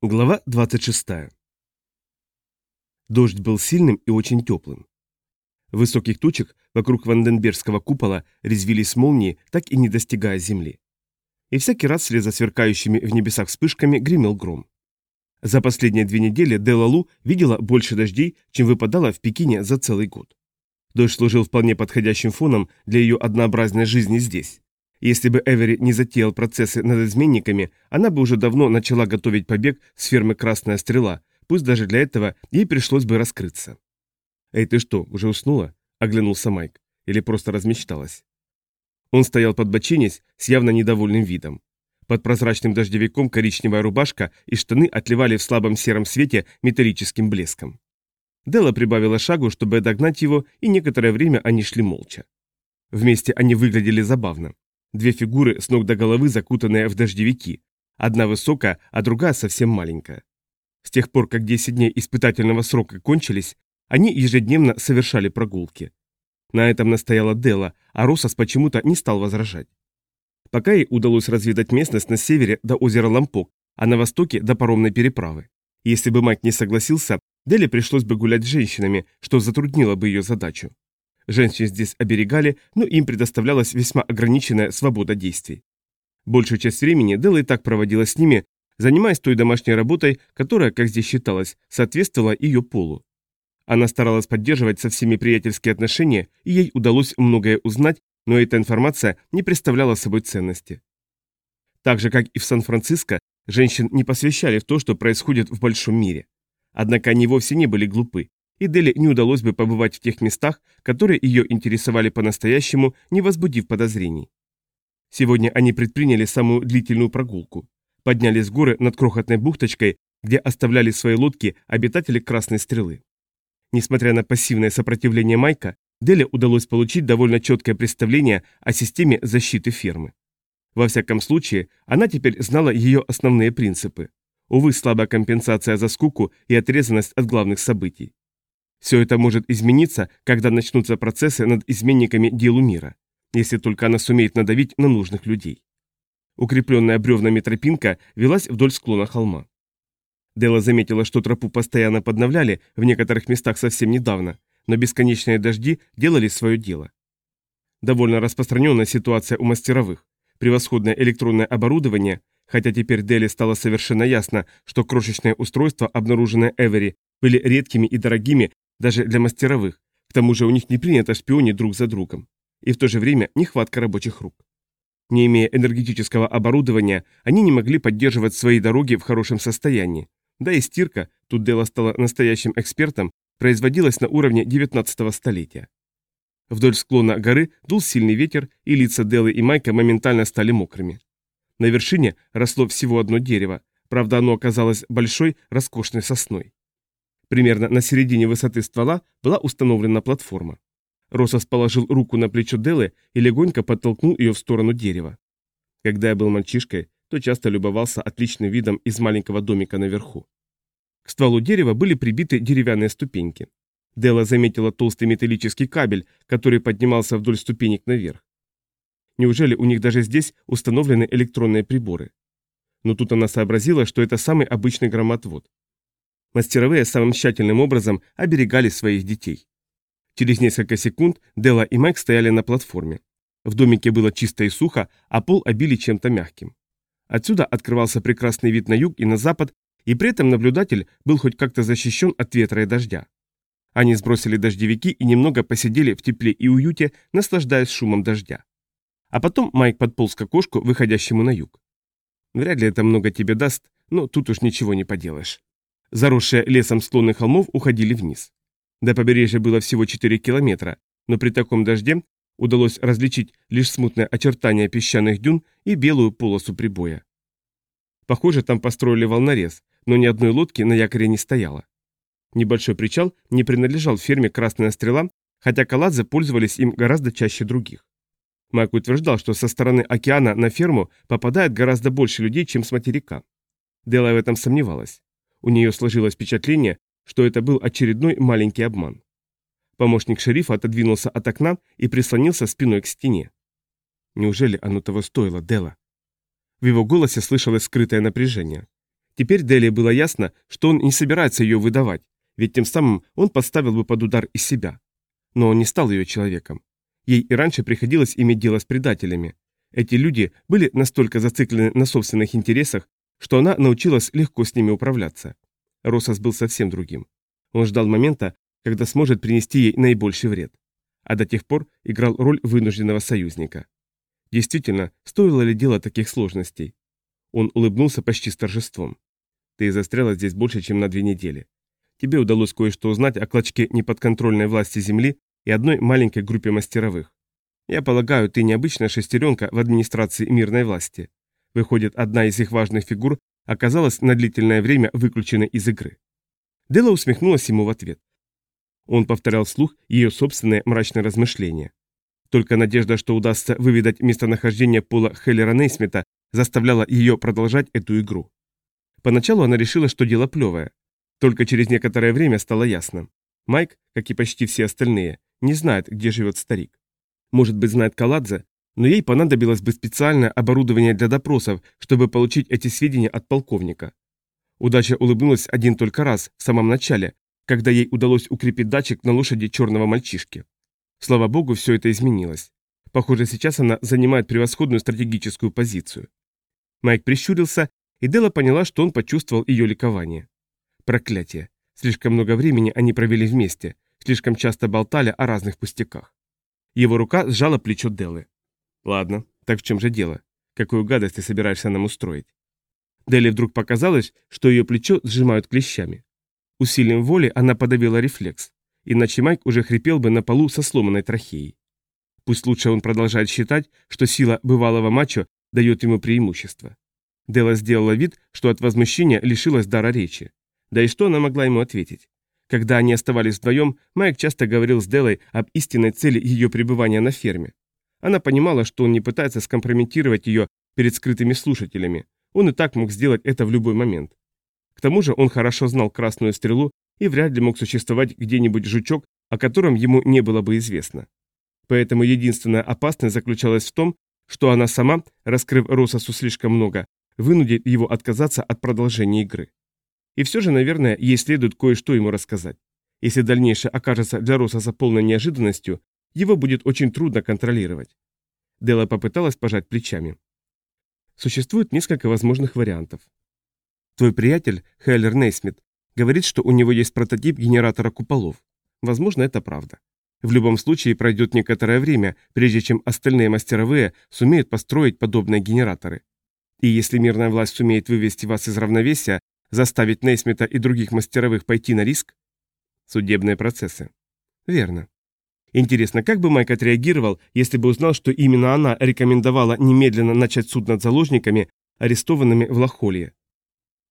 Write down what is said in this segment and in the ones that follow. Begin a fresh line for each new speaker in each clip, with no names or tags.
Глава 26. Дождь был сильным и очень теплым. Высоких тучах вокруг Ванденбергского купола резвились молнии, так и не достигая земли. И всякий раз вслед за сверкающими в небесах вспышками гремел гром. За последние две недели Дела Лу видела больше дождей, чем выпадало в Пекине за целый год. Дождь служил вполне подходящим фоном для ее однообразной жизни здесь. Если бы Эвери не затеял процессы над изменниками, она бы уже давно начала готовить побег с фермы «Красная стрела», пусть даже для этого ей пришлось бы раскрыться. «Эй, ты что, уже уснула?» – оглянулся Майк. Или просто размечталась. Он стоял под бочинец с явно недовольным видом. Под прозрачным дождевиком коричневая рубашка и штаны отливали в слабом сером свете металлическим блеском. Дела прибавила шагу, чтобы догнать его, и некоторое время они шли молча. Вместе они выглядели забавно. Две фигуры с ног до головы закутанные в дождевики. Одна высокая, а другая совсем маленькая. С тех пор, как 10 дней испытательного срока кончились, они ежедневно совершали прогулки. На этом настояла Дела, а Росас почему-то не стал возражать. Пока ей удалось разведать местность на севере до озера Лампок, а на востоке до паромной переправы. Если бы мать не согласился, Деле пришлось бы гулять с женщинами, что затруднило бы ее задачу. Женщин здесь оберегали, но им предоставлялась весьма ограниченная свобода действий. Большую часть времени Делла и так проводила с ними, занимаясь той домашней работой, которая, как здесь считалось, соответствовала ее полу. Она старалась поддерживать со всеми приятельские отношения, и ей удалось многое узнать, но эта информация не представляла собой ценности. Так же, как и в Сан-Франциско, женщин не посвящали в то, что происходит в большом мире. Однако они вовсе не были глупы, и Дели не удалось бы побывать в тех местах, которые ее интересовали по-настоящему, не возбудив подозрений. Сегодня они предприняли самую длительную прогулку. Поднялись с горы над крохотной бухточкой, где оставляли свои лодки обитатели Красной Стрелы. Несмотря на пассивное сопротивление Майка, Деле удалось получить довольно четкое представление о системе защиты фермы. Во всяком случае, она теперь знала ее основные принципы. Увы, слабая компенсация за скуку и отрезанность от главных событий. Все это может измениться, когда начнутся процессы над изменниками делу мира, если только она сумеет надавить на нужных людей. Укрепленная бревнами тропинка велась вдоль склона холма. Дела заметила, что тропу постоянно подновляли в некоторых местах совсем недавно, но бесконечные дожди делали свое дело. Довольно распространенная ситуация у мастеровых. Превосходное электронное оборудование, хотя теперь Дели стало совершенно ясно, что крошечные устройства, обнаруженные Эвери, были редкими и дорогими даже для мастеровых, к тому же у них не принято шпионить друг за другом. И в то же время нехватка рабочих рук. Не имея энергетического оборудования, они не могли поддерживать свои дороги в хорошем состоянии. Да и стирка, тут Дела стала настоящим экспертом, производилась на уровне 19 столетия. Вдоль склона горы дул сильный ветер, и лица Делы и Майка моментально стали мокрыми. На вершине росло всего одно дерево, правда оно оказалось большой, роскошной сосной. Примерно на середине высоты ствола была установлена платформа. Росос положил руку на плечо Делы и легонько подтолкнул ее в сторону дерева. Когда я был мальчишкой, то часто любовался отличным видом из маленького домика наверху. К стволу дерева были прибиты деревянные ступеньки. Дела заметила толстый металлический кабель, который поднимался вдоль ступенек наверх. Неужели у них даже здесь установлены электронные приборы? Но тут она сообразила, что это самый обычный громотвод. Мастеровые самым тщательным образом оберегали своих детей. Через несколько секунд Дела и Майк стояли на платформе. В домике было чисто и сухо, а пол обили чем-то мягким. Отсюда открывался прекрасный вид на юг и на запад, и при этом наблюдатель был хоть как-то защищен от ветра и дождя. Они сбросили дождевики и немного посидели в тепле и уюте, наслаждаясь шумом дождя. А потом Майк подполз к окошку, выходящему на юг. Вряд ли это много тебе даст, но тут уж ничего не поделаешь. Заросшие лесом склоны холмов уходили вниз. До побережья было всего 4 километра, но при таком дожде удалось различить лишь смутное очертание песчаных дюн и белую полосу прибоя. Похоже, там построили волнорез, но ни одной лодки на якоре не стояло. Небольшой причал не принадлежал ферме «Красная стрела», хотя каладзе пользовались им гораздо чаще других. Майк утверждал, что со стороны океана на ферму попадает гораздо больше людей, чем с материка. Дела в этом сомневалась. У нее сложилось впечатление, что это был очередной маленький обман. Помощник шерифа отодвинулся от окна и прислонился спиной к стене. Неужели оно того стоило, Дела? В его голосе слышалось скрытое напряжение. Теперь Дели было ясно, что он не собирается ее выдавать, ведь тем самым он подставил бы под удар из себя. Но он не стал ее человеком. Ей и раньше приходилось иметь дело с предателями. Эти люди были настолько зациклены на собственных интересах, что она научилась легко с ними управляться. Росас был совсем другим. Он ждал момента, когда сможет принести ей наибольший вред. А до тех пор играл роль вынужденного союзника. Действительно, стоило ли дело таких сложностей? Он улыбнулся почти с торжеством. Ты застряла здесь больше, чем на две недели. Тебе удалось кое-что узнать о клочке неподконтрольной власти Земли и одной маленькой группе мастеровых. Я полагаю, ты необычная шестеренка в администрации мирной власти. Выходит, одна из их важных фигур оказалась на длительное время выключена из игры. Дела усмехнулась ему в ответ. Он повторял вслух ее собственные мрачные размышления. Только надежда, что удастся выведать местонахождение Пола Хеллера Нейсмита, заставляла ее продолжать эту игру. Поначалу она решила, что дело плевое. Только через некоторое время стало ясно. Майк, как и почти все остальные, не знает, где живет старик. Может быть, знает Каладзе, но ей понадобилось бы специальное оборудование для допросов, чтобы получить эти сведения от полковника. Удача улыбнулась один только раз, в самом начале, когда ей удалось укрепить датчик на лошади черного мальчишки. Слава богу, все это изменилось. Похоже, сейчас она занимает превосходную стратегическую позицию. Майк прищурился, и Дела поняла, что он почувствовал ее ликование. Проклятие. Слишком много времени они провели вместе, слишком часто болтали о разных пустяках. Его рука сжала плечо Делы. «Ладно, так в чем же дело? Какую гадость ты собираешься нам устроить?» Дели вдруг показалось, что ее плечо сжимают клещами. Усилием воли она подавила рефлекс иначе Майк уже хрипел бы на полу со сломанной трахеей. Пусть лучше он продолжает считать, что сила бывалого мачо дает ему преимущество. Дела сделала вид, что от возмущения лишилась дара речи. Да и что она могла ему ответить? Когда они оставались вдвоем, Майк часто говорил с Делой об истинной цели ее пребывания на ферме. Она понимала, что он не пытается скомпрометировать ее перед скрытыми слушателями. Он и так мог сделать это в любой момент. К тому же он хорошо знал красную стрелу и вряд ли мог существовать где-нибудь жучок, о котором ему не было бы известно. Поэтому единственная опасность заключалась в том, что она сама, раскрыв Рососу слишком много, вынудит его отказаться от продолжения игры. И все же, наверное, ей следует кое-что ему рассказать. Если дальнейшее окажется для Рососа полной неожиданностью, его будет очень трудно контролировать. Дела попыталась пожать плечами. Существует несколько возможных вариантов. Твой приятель, Хейлер Нейсмит, Говорит, что у него есть прототип генератора куполов. Возможно, это правда. В любом случае пройдет некоторое время, прежде чем остальные мастеровые сумеют построить подобные генераторы. И если мирная власть сумеет вывести вас из равновесия, заставить Нейсмита и других мастеровых пойти на риск? Судебные процессы. Верно. Интересно, как бы Майк отреагировал, если бы узнал, что именно она рекомендовала немедленно начать суд над заложниками, арестованными в Лохолье?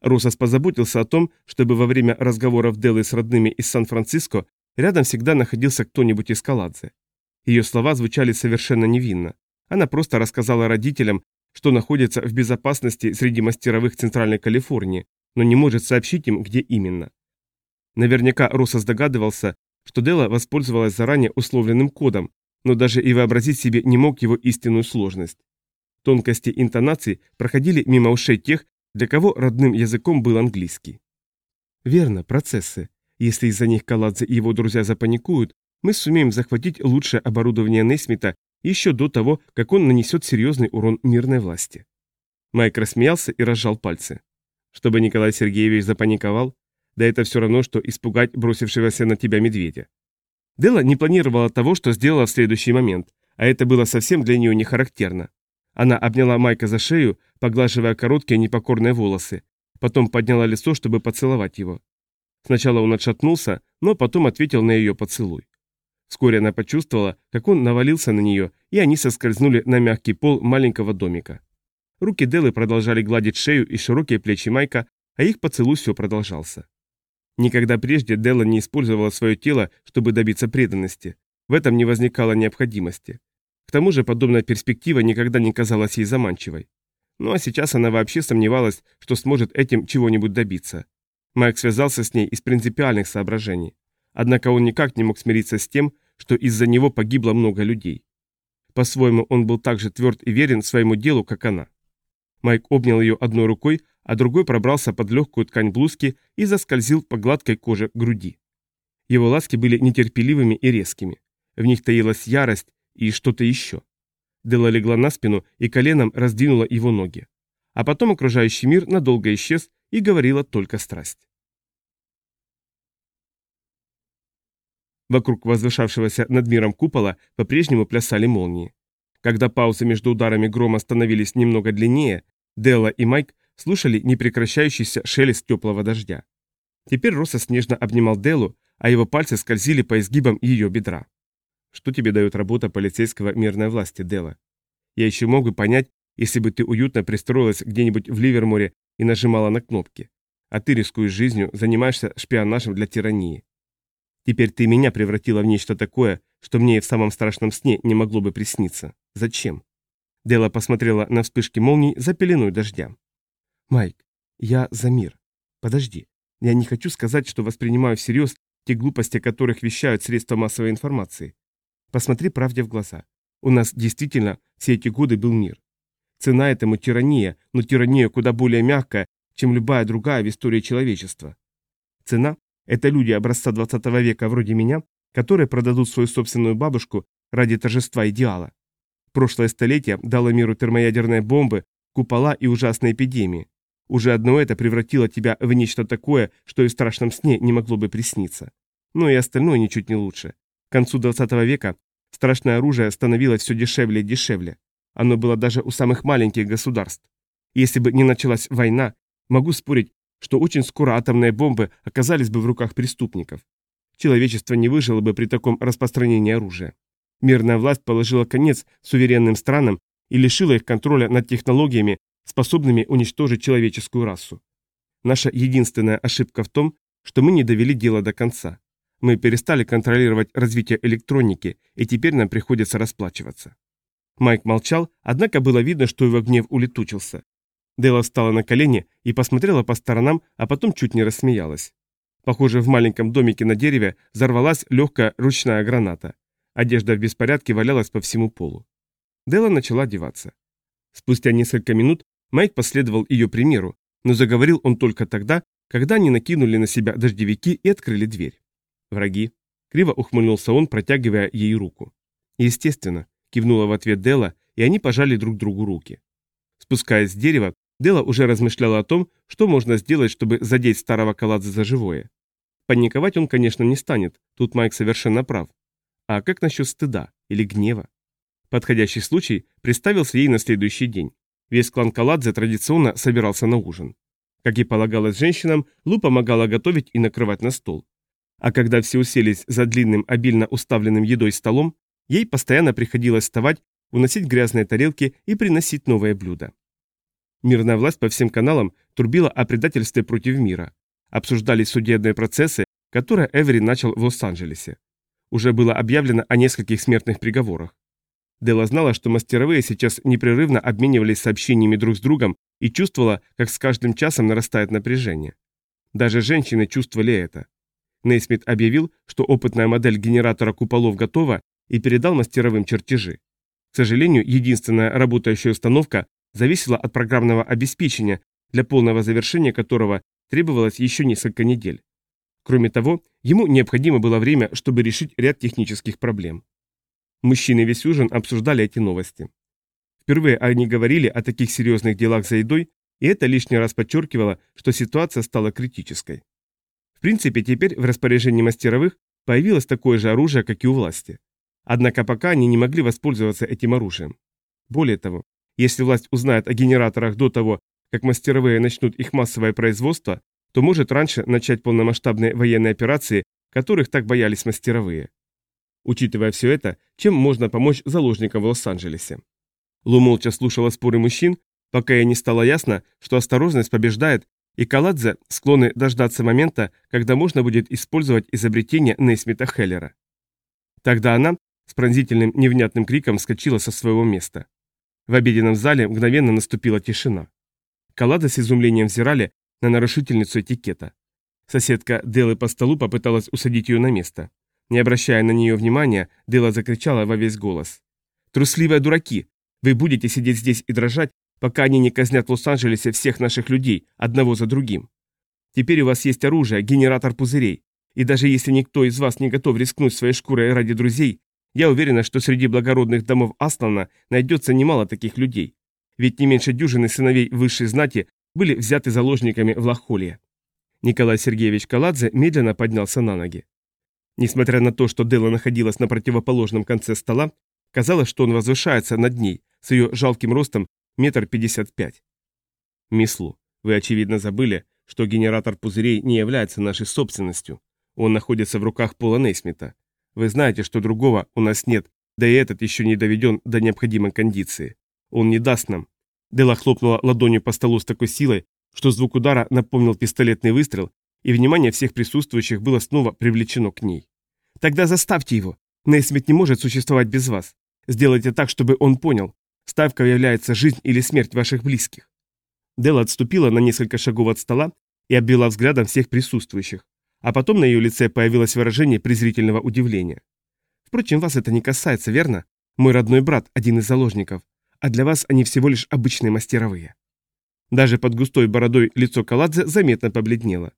Росас позаботился о том, чтобы во время разговоров Деллы с родными из Сан-Франциско рядом всегда находился кто-нибудь из Каладзе. Ее слова звучали совершенно невинно. Она просто рассказала родителям, что находится в безопасности среди мастеровых Центральной Калифорнии, но не может сообщить им, где именно. Наверняка Росас догадывался, что Делла воспользовалась заранее условленным кодом, но даже и вообразить себе не мог его истинную сложность. Тонкости интонаций проходили мимо ушей тех, для кого родным языком был английский. Верно, процессы. Если из-за них Каладзе и его друзья запаникуют, мы сумеем захватить лучшее оборудование Нейсмита еще до того, как он нанесет серьезный урон мирной власти. Майк рассмеялся и разжал пальцы. Чтобы Николай Сергеевич запаниковал, да это все равно, что испугать бросившегося на тебя медведя. Дела не планировала того, что сделала в следующий момент, а это было совсем для нее не характерно. Она обняла Майка за шею, поглаживая короткие непокорные волосы, потом подняла лицо, чтобы поцеловать его. Сначала он отшатнулся, но потом ответил на ее поцелуй. Вскоре она почувствовала, как он навалился на нее, и они соскользнули на мягкий пол маленького домика. Руки Делы продолжали гладить шею и широкие плечи Майка, а их поцелуй все продолжался. Никогда прежде Делла не использовала свое тело, чтобы добиться преданности. В этом не возникало необходимости. К тому же подобная перспектива никогда не казалась ей заманчивой. Ну а сейчас она вообще сомневалась, что сможет этим чего-нибудь добиться. Майк связался с ней из принципиальных соображений. Однако он никак не мог смириться с тем, что из-за него погибло много людей. По-своему он был так же тверд и верен своему делу, как она. Майк обнял ее одной рукой, а другой пробрался под легкую ткань блузки и заскользил по гладкой коже груди. Его ласки были нетерпеливыми и резкими. В них таилась ярость и что-то еще. Дела легла на спину и коленом раздвинула его ноги. А потом окружающий мир надолго исчез и говорила только страсть. Вокруг возвышавшегося над миром купола по-прежнему плясали молнии. Когда паузы между ударами грома становились немного длиннее, Делла и Майк слушали непрекращающийся шелест теплого дождя. Теперь Россос нежно обнимал Деллу, а его пальцы скользили по изгибам ее бедра. Что тебе дает работа полицейского мирной власти, Делла? Я еще мог бы понять, если бы ты уютно пристроилась где-нибудь в Ливерморе и нажимала на кнопки. А ты рискуешь жизнью, занимаешься шпионажем для тирании. Теперь ты меня превратила в нечто такое, что мне и в самом страшном сне не могло бы присниться. Зачем? Дела посмотрела на вспышки молний за пеленой дождя. Майк, я за мир. Подожди. Я не хочу сказать, что воспринимаю всерьез те глупости, которых вещают средства массовой информации. Посмотри правде в глаза. У нас действительно все эти годы был мир. Цена этому тирания, но тирания куда более мягкая, чем любая другая в истории человечества. Цена – это люди образца 20 века вроде меня, которые продадут свою собственную бабушку ради торжества идеала. Прошлое столетие дало миру термоядерные бомбы, купола и ужасные эпидемии. Уже одно это превратило тебя в нечто такое, что и в страшном сне не могло бы присниться. Но и остальное ничуть не лучше. К концу 20 века страшное оружие становилось все дешевле и дешевле. Оно было даже у самых маленьких государств. Если бы не началась война, могу спорить, что очень скоро атомные бомбы оказались бы в руках преступников. Человечество не выжило бы при таком распространении оружия. Мирная власть положила конец суверенным странам и лишила их контроля над технологиями, способными уничтожить человеческую расу. Наша единственная ошибка в том, что мы не довели дело до конца. Мы перестали контролировать развитие электроники, и теперь нам приходится расплачиваться. Майк молчал, однако было видно, что его гнев улетучился. Дейла встала на колени и посмотрела по сторонам, а потом чуть не рассмеялась. Похоже, в маленьком домике на дереве взорвалась легкая ручная граната. Одежда в беспорядке валялась по всему полу. Дела начала одеваться. Спустя несколько минут Майк последовал ее примеру, но заговорил он только тогда, когда они накинули на себя дождевики и открыли дверь. Враги. Криво ухмыльнулся он, протягивая ей руку. Естественно, кивнула в ответ Дела, и они пожали друг другу руки. Спускаясь с дерева, Дела уже размышляла о том, что можно сделать, чтобы задеть старого Каладзе за живое. Паниковать он, конечно, не станет, тут Майк совершенно прав. А как насчет стыда или гнева? Подходящий случай представился ей на следующий день. Весь клан Каладзе традиционно собирался на ужин. Как и полагалось женщинам, Лу помогала готовить и накрывать на стол. А когда все уселись за длинным, обильно уставленным едой столом, ей постоянно приходилось вставать, уносить грязные тарелки и приносить новые блюда. Мирная власть по всем каналам турбила о предательстве против мира. Обсуждались судебные процессы, которые Эвери начал в Лос-Анджелесе. Уже было объявлено о нескольких смертных приговорах. Дела знала, что мастеровые сейчас непрерывно обменивались сообщениями друг с другом и чувствовала, как с каждым часом нарастает напряжение. Даже женщины чувствовали это. Нейсмит объявил, что опытная модель генератора куполов готова и передал мастеровым чертежи. К сожалению, единственная работающая установка зависела от программного обеспечения, для полного завершения которого требовалось еще несколько недель. Кроме того, ему необходимо было время, чтобы решить ряд технических проблем. Мужчины весь ужин обсуждали эти новости. Впервые они говорили о таких серьезных делах за едой, и это лишний раз подчеркивало, что ситуация стала критической. В принципе, теперь в распоряжении мастеровых появилось такое же оружие, как и у власти. Однако пока они не могли воспользоваться этим оружием. Более того, если власть узнает о генераторах до того, как мастеровые начнут их массовое производство, то может раньше начать полномасштабные военные операции, которых так боялись мастеровые. Учитывая все это, чем можно помочь заложникам в Лос-Анджелесе? Лу молча слушала споры мужчин, пока ей не стало ясно, что осторожность побеждает, и Каладзе склонны дождаться момента, когда можно будет использовать изобретение Нейсмита Хеллера. Тогда она с пронзительным невнятным криком вскочила со своего места. В обеденном зале мгновенно наступила тишина. Каладзе с изумлением взирали на нарушительницу этикета. Соседка Делы по столу попыталась усадить ее на место. Не обращая на нее внимания, Дела закричала во весь голос. «Трусливые дураки! Вы будете сидеть здесь и дрожать, пока они не казнят в Лос-Анджелесе всех наших людей, одного за другим. Теперь у вас есть оружие, генератор пузырей, и даже если никто из вас не готов рискнуть своей шкурой ради друзей, я уверена, что среди благородных домов Аслана найдется немало таких людей. Ведь не меньше дюжины сыновей высшей знати были взяты заложниками в Лахоле. Николай Сергеевич Каладзе медленно поднялся на ноги. Несмотря на то, что Дела находилась на противоположном конце стола, казалось, что он возвышается над ней, с ее жалким ростом метр пятьдесят пять. Мислу, вы очевидно забыли, что генератор пузырей не является нашей собственностью. Он находится в руках Пола Нейсмита. Вы знаете, что другого у нас нет, да и этот еще не доведен до необходимой кондиции. Он не даст нам. Дела хлопнула ладонью по столу с такой силой, что звук удара напомнил пистолетный выстрел, и внимание всех присутствующих было снова привлечено к ней. «Тогда заставьте его. Нейсмит не может существовать без вас. Сделайте так, чтобы он понял. Ставка является жизнь или смерть ваших близких». Дела отступила на несколько шагов от стола и обвела взглядом всех присутствующих а потом на ее лице появилось выражение презрительного удивления. Впрочем, вас это не касается, верно? Мой родной брат – один из заложников, а для вас они всего лишь обычные мастеровые. Даже под густой бородой лицо Каладзе заметно побледнело.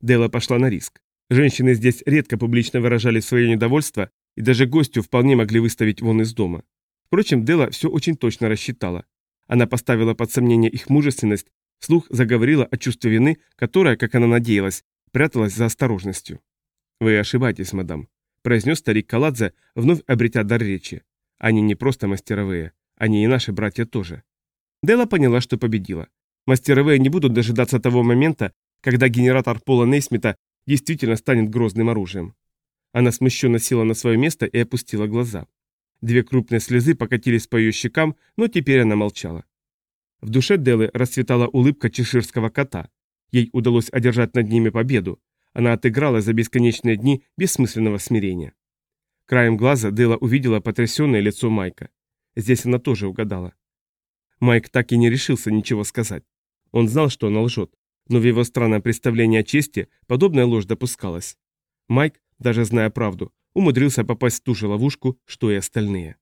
Дела пошла на риск. Женщины здесь редко публично выражали свое недовольство, и даже гостю вполне могли выставить вон из дома. Впрочем, Дела все очень точно рассчитала. Она поставила под сомнение их мужественность, вслух заговорила о чувстве вины, которое, как она надеялась, пряталась за осторожностью. «Вы ошибаетесь, мадам», – произнес старик Каладзе, вновь обретя дар речи. «Они не просто мастеровые, они и наши братья тоже». Дела поняла, что победила. Мастеровые не будут дожидаться того момента, когда генератор Пола Нейсмита действительно станет грозным оружием. Она смущенно села на свое место и опустила глаза. Две крупные слезы покатились по ее щекам, но теперь она молчала. В душе Делы расцветала улыбка чеширского кота. Ей удалось одержать над ними победу. Она отыграла за бесконечные дни бессмысленного смирения. Краем глаза Дела увидела потрясенное лицо Майка. Здесь она тоже угадала. Майк так и не решился ничего сказать. Он знал, что она лжет, но в его странном представлении о чести подобная ложь допускалась. Майк, даже зная правду, умудрился попасть в ту же ловушку, что и остальные.